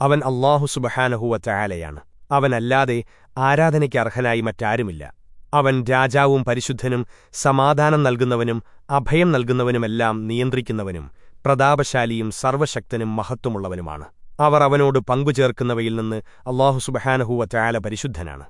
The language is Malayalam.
അവൻ അള്ളാഹു സുബഹാനഹുവറ്റായാലയാണ് അവനല്ലാതെ ആരാധനയ്ക്ക് അർഹനായി മറ്റാരുമില്ല. അവൻ രാജാവും പരിശുദ്ധനും സമാധാനം നൽകുന്നവനും അഭയം നൽകുന്നവനുമെല്ലാം നിയന്ത്രിക്കുന്നവനും പ്രതാപശാലിയും സർവശക്തനും മഹത്വമുള്ളവനുമാണ്. അവർ അവനോട് പങ്കുചേർക്കുന്നവയിൽ നിന്ന് അള്ളാഹു സുബഹാനഹുവ പരിശുദ്ധനാണ്.